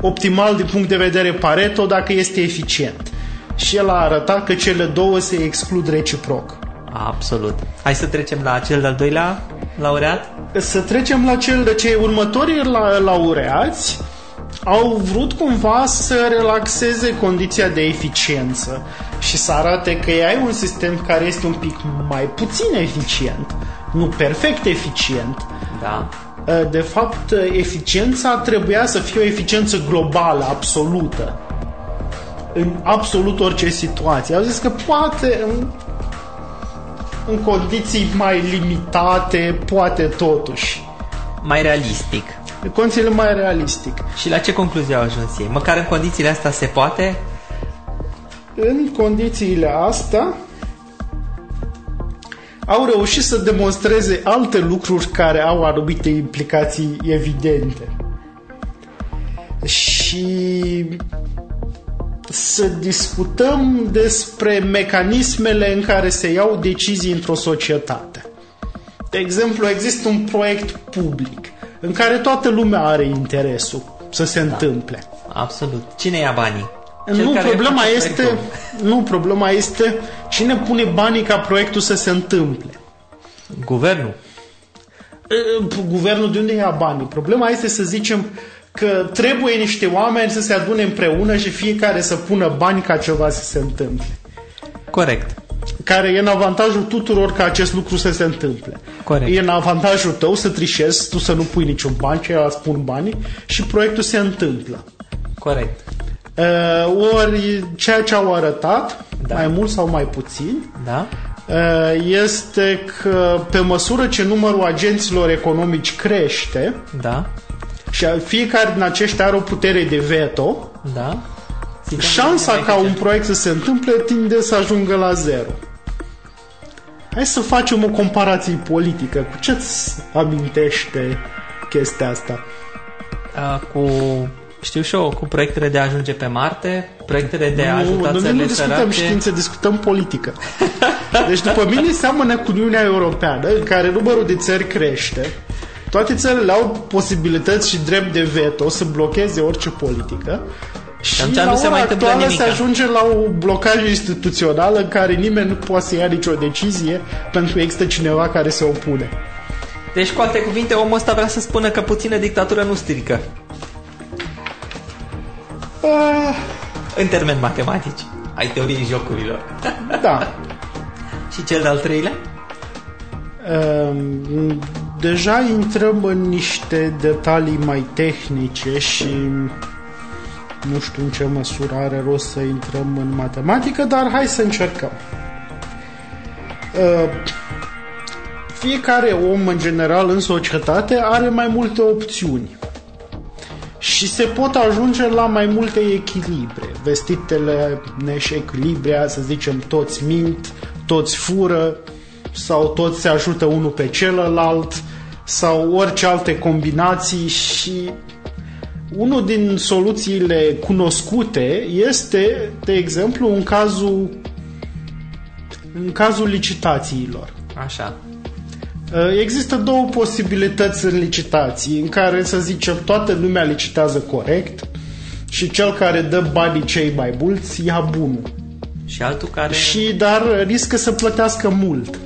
optimal din punct de vedere Pareto dacă este eficient. Și el a arătat că cele două se exclud reciproc. Absolut. Hai să trecem la cel de-al doilea laureat. Să trecem la cel de cei următori la, laureați au vrut cumva să relaxeze condiția de eficiență și să arate că ai un sistem care este un pic mai puțin eficient, nu perfect eficient. Da. De fapt, eficiența trebuia să fie o eficiență globală, absolută, în absolut orice situație. Au zis că poate în, în condiții mai limitate, poate totuși. Mai realistic. În condițiile mai realistic. Și la ce concluzie au ajuns ei? Măcar în condițiile astea se poate? În condițiile astea au reușit să demonstreze alte lucruri care au anumite implicații evidente. Și să discutăm despre mecanismele în care se iau decizii într-o societate. De exemplu, există un proiect public în care toată lumea are interesul să se da. întâmple. Absolut. Cine ia banii? Cel nu, care problema face este, proiectul. nu, problema este cine pune banii ca proiectul să se întâmple. Guvernul. Uh, Guvernul de unde ia banii? Problema este să zicem că trebuie niște oameni să se adune împreună și fiecare să pună bani ca ceva să se întâmple. Corect. Care e în avantajul tuturor ca acest lucru să se întâmple. Corect. E în avantajul tău să trișezi, tu să nu pui niciun bani, ceilalți pun banii și proiectul se întâmplă. Corect. Uh, ori ceea ce au arătat, Da. mai mult sau mai puțin, Da? uh, este că pe măsură ce numărul agenților economici crește Da? și fiecare din aceștia are o putere de veto, Da? Sistemul șansa mai ca un eficient. proiect să se întâmple tinde să ajungă la zero. Hai să facem o comparație politică. Cu ce-ți amintește chestia asta? Uh, cu, știu și eu, cu proiectele de a ajunge pe Marte, proiectele de a nu, ajuta noi nu țările discutăm sărace. știință, discutăm politică. Deci după mine seamănă cu Uniunea Europeană, în care numărul de țări crește, toate țările au posibilități și drept de veto să blocheze orice politică și atunci la nu se ora mai întâmplă actuală nimica. se ajunge la o blocaj instituțional în care nimeni nu poate să ia nicio decizie pentru că există cineva care se opune. Deci, cu alte cuvinte, omul ăsta vrea să spună că puțină dictatură nu strică. Ah, În termeni matematici. Ai teorii jocurilor. da. și cel de-al treilea? Um, deja intrăm în niște detalii mai tehnice și nu știu în ce măsură are rost să intrăm în matematică, dar hai să încercăm. Uh, fiecare om în general în societate are mai multe opțiuni și se pot ajunge la mai multe echilibre. Vestitele neși echilibrea, să zicem, toți mint, toți fură sau toți se ajută unul pe celălalt sau orice alte combinații și unul din soluțiile cunoscute este, de exemplu, în cazul în cazul licitațiilor. Așa. Uh, Există două posibilități în licitații, în care, să zicem, toată lumea licitează corect și cel care dă banii cei mai mulți ia bunul. Și altul care... Și, dar riscă să plătească mult.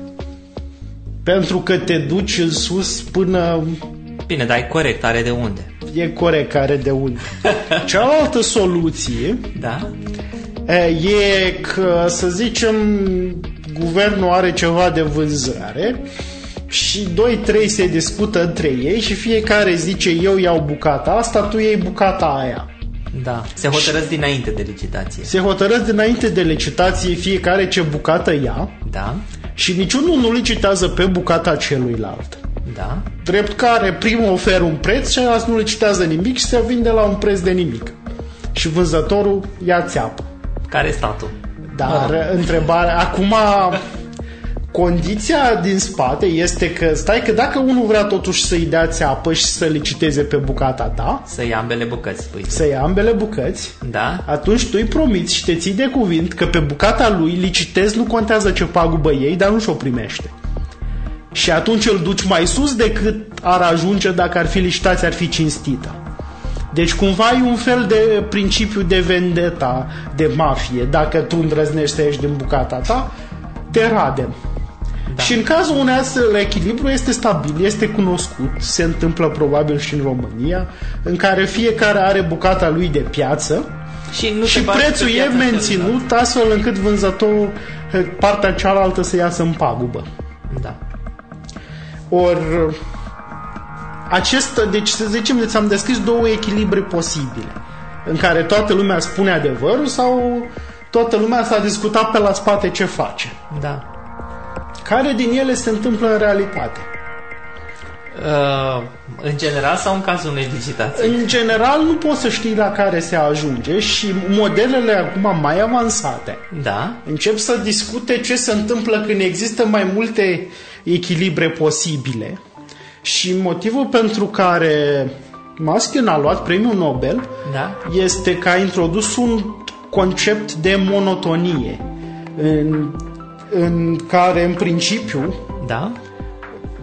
Pentru că te duci în sus până Bine, dar e corect, are de unde. e corect care de unde. Cealaltă soluție Da? e că, să zicem, guvernul are ceva de vânzare și 2-3 se discută între ei și fiecare zice eu iau bucata asta, tu iei bucata aia. Da. Se hotărăsc dinainte de licitație. Se hotărăsc dinainte de licitație fiecare ce bucată ia Da? și niciunul nu licitează pe bucata celuilalt. Da? Drept care primul oferă un preț, ceilalți nu licitează nimic și se vinde la un preț de nimic. Și vânzătorul ia țeapă. Care e statul? Dar întrebarea, acum condiția din spate este că, stai că dacă unul vrea totuși să-i dea țeapă și să liciteze pe bucata ta, Să ia ambele bucăți, spui. să ia ambele bucăți, Da? atunci tu îi promiți și te ții de cuvânt că pe bucata lui licitezi, nu contează ce pagubă ei, dar nu și-o primește. Și atunci îl duci mai sus decât ar ajunge dacă ar fi licitația, ar fi cinstită. Deci cumva e un fel de principiu de vendeta, de mafie. Dacă tu îndrăznești să ieși din bucata ta, te radem. Da. Și în cazul unui astfel echilibru este stabil, este cunoscut, se întâmplă probabil și în România, în care fiecare are bucata lui de piață Și, nu și te bagi prețul pe e piața menținut celuilalt. astfel încât vânzătorul, partea cealaltă să iasă în pagubă. Da. Ori acest, deci să zicem, deci am descris două echilibre posibile în care toată lumea spune adevărul sau toată lumea s-a discutat pe la spate ce face. Da. Care din ele se întâmplă în realitate? Uh, în general sau în cazul unei licitații? În general nu poți să știi la care se ajunge și modelele acum mai avansate Da. încep să discute ce se întâmplă când există mai multe echilibre posibile și motivul pentru care Maskin a luat premiul Nobel Da. este că a introdus un concept de monotonie în, în care în principiu Da.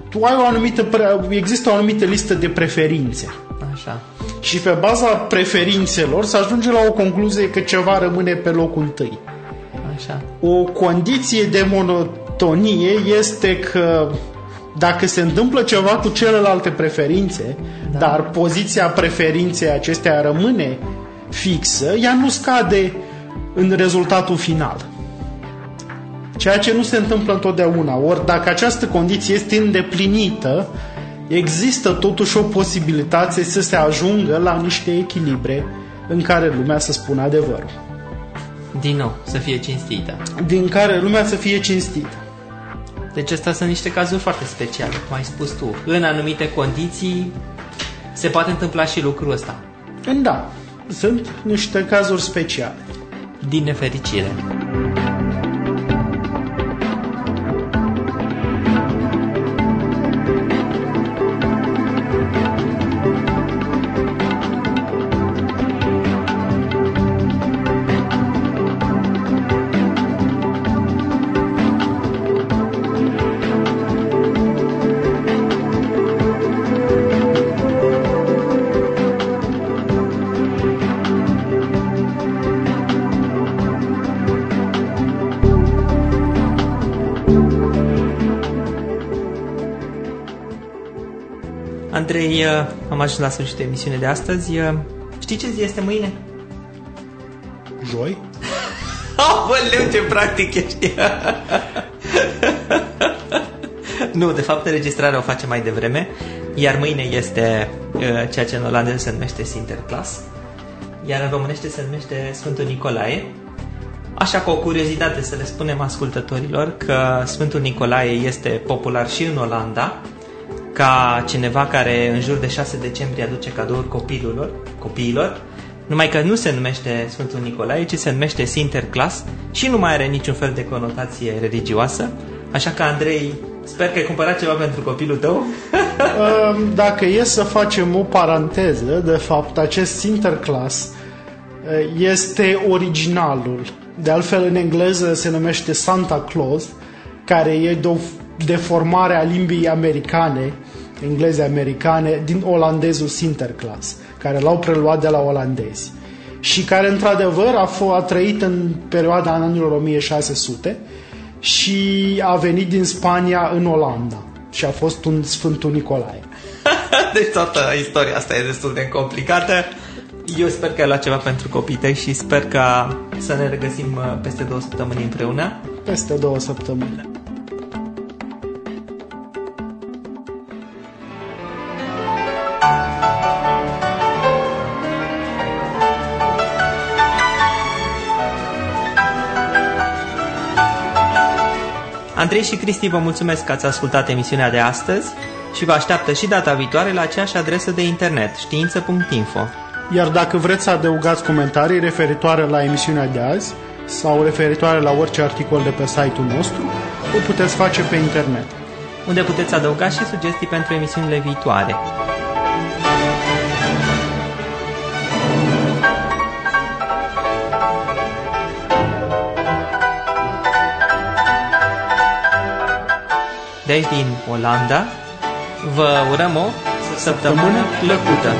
tu ai o anumită pre- există o anumită listă de preferințe Așa. și pe baza preferințelor să ajunge la o concluzie că ceva rămâne pe locul întâi. Așa. O condiție de monotonie este că dacă se întâmplă ceva cu celelalte preferințe, da. dar poziția preferinței acestea rămâne fixă, ea nu scade în rezultatul final. Ceea ce nu se întâmplă întotdeauna. Ori dacă această condiție este îndeplinită, există totuși o posibilitate să se ajungă la niște echilibre în care lumea să spună adevărul. Din nou, să fie cinstită. Din care lumea să fie cinstită. Deci astea sunt niște cazuri foarte speciale, cum ai spus tu. În anumite condiții se poate întâmpla și lucrul ăsta. Da, sunt niște cazuri speciale. Din nefericire. Andrei, uh, am ajuns la sfârșitul emisiunii de astăzi. Uh, Știi ce zi este mâine? Joi? Aoleu, ce practic ești! nu, de fapt, înregistrarea o facem mai devreme, iar mâine este uh, ceea ce în olandeză se numește Sinterklaas, iar în românește se numește Sfântul Nicolae. Așa că o curiozitate să le spunem ascultătorilor că Sfântul Nicolae este popular și în Olanda, ca cineva care în jur de 6 decembrie aduce cadouri copiilor, copiilor, numai că nu se numește Sfântul Nicolae, ci se numește Sinterklaas și nu mai are niciun fel de conotație religioasă. Așa că, Andrei, sper că ai cumpărat ceva pentru copilul tău. Dacă e să facem o paranteză, de fapt, acest Sinterklaas eh, este originalul. De altfel, în engleză se numește Santa Claus, care e de o deformare a limbii americane engleze americane din olandezul Sinterklaas, care l-au preluat de la olandezi și care într-adevăr a, f- a trăit în perioada anilor 1600 și a venit din Spania în Olanda și a fost un Sfântul Nicolae. deci toată istoria asta e destul de complicată. Eu sper că ai luat ceva pentru copii tăi și sper că să ne regăsim uh, peste două săptămâni împreună. Peste două săptămâni. Andrei și Cristi vă mulțumesc că ați ascultat emisiunea de astăzi și vă așteaptă și data viitoare la aceeași adresă de internet, știință.info. Iar dacă vreți să adăugați comentarii referitoare la emisiunea de azi sau referitoare la orice articol de pe site-ul nostru, o puteți face pe internet. Unde puteți adăuga și sugestii pentru emisiunile viitoare. De aici din Olanda. Vă urăm o săptămână plăcută!